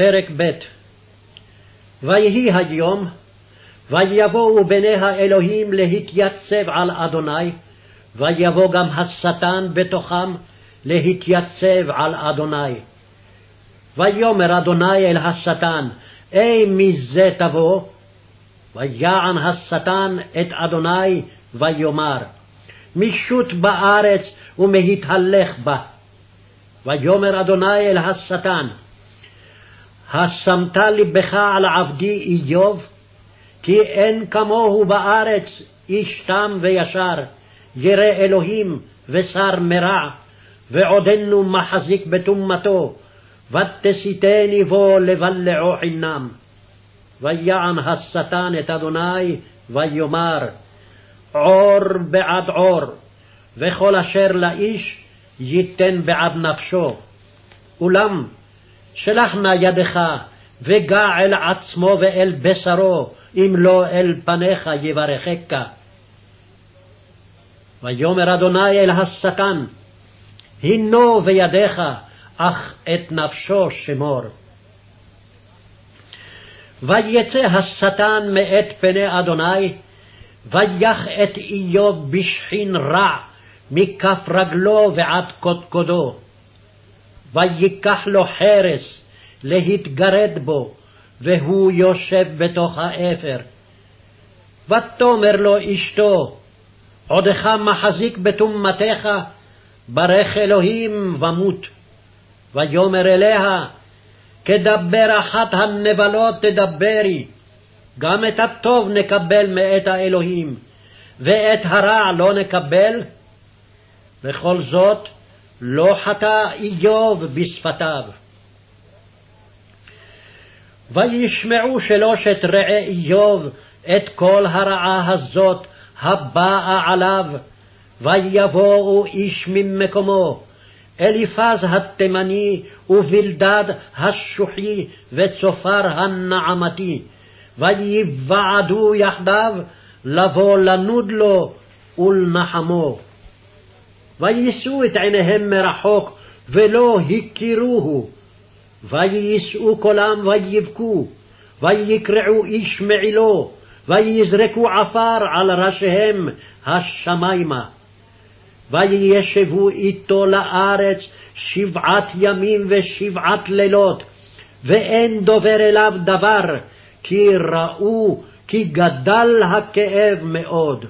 פרק ב' ויהי היום, ויבואו בני האלוהים להתייצב על אדוני, ויבוא גם השטן בתוכם להתייצב על אדוני. ויאמר אדוני אל השטן, אי מזה תבוא? ויען השטן את אדוני ויאמר, משוט בארץ ומהתהלך בה. ויאמר אדוני אל השטן, השמת לבך על עבדי איוב? כי אין כמוהו בארץ איש תם וישר, ירא אלוהים ושר מרע, ועודנו מחזיק בטומאתו, ותסיתני בו לבלעו חינם. ויען השטן את אדוני, ויאמר, עור בעד עור, וכל אשר לאיש ייתן בעד נפשו. אולם שלח נא ידך, וגע אל עצמו ואל בשרו, אם לא אל פניך יברכך. ויאמר אדוני אל השטן, הנו בידיך, אך את נפשו שמור. ויצא השטן מאת פני אדוני, ויח את איוב בשחין רע, מכף רגלו ועד קודקודו. ויקח לו חרס להתגרד בו, והוא יושב בתוך האפר. ותאמר לו אשתו, עודך מחזיק בטומאתך, ברך אלוהים ומות. ויאמר אליה, כדבר אחת הנבלות תדברי, גם את הטוב נקבל מאת האלוהים, ואת הרע לא נקבל? וכל זאת לא חטא איוב בשפתיו. וישמעו שלושת רעי איוב את כל הרעה הזאת הבאה עליו, ויבואו איש ממקומו, אליפז התימני, ובלדד השוחי, וצופר הנעמתי, ויוועדו יחדיו לבוא לנוד לו ולנחמו. ויישאו את עיניהם מרחוק, ולא הכירוהו. ויישאו קולם ויבכו, ויקרעו איש מעילו, ויזרקו עפר על ראשיהם השמימה. וישבו איתו לארץ שבעת ימים ושבעת לילות, ואין דובר אליו דבר, כי ראו כי גדל הכאב מאוד.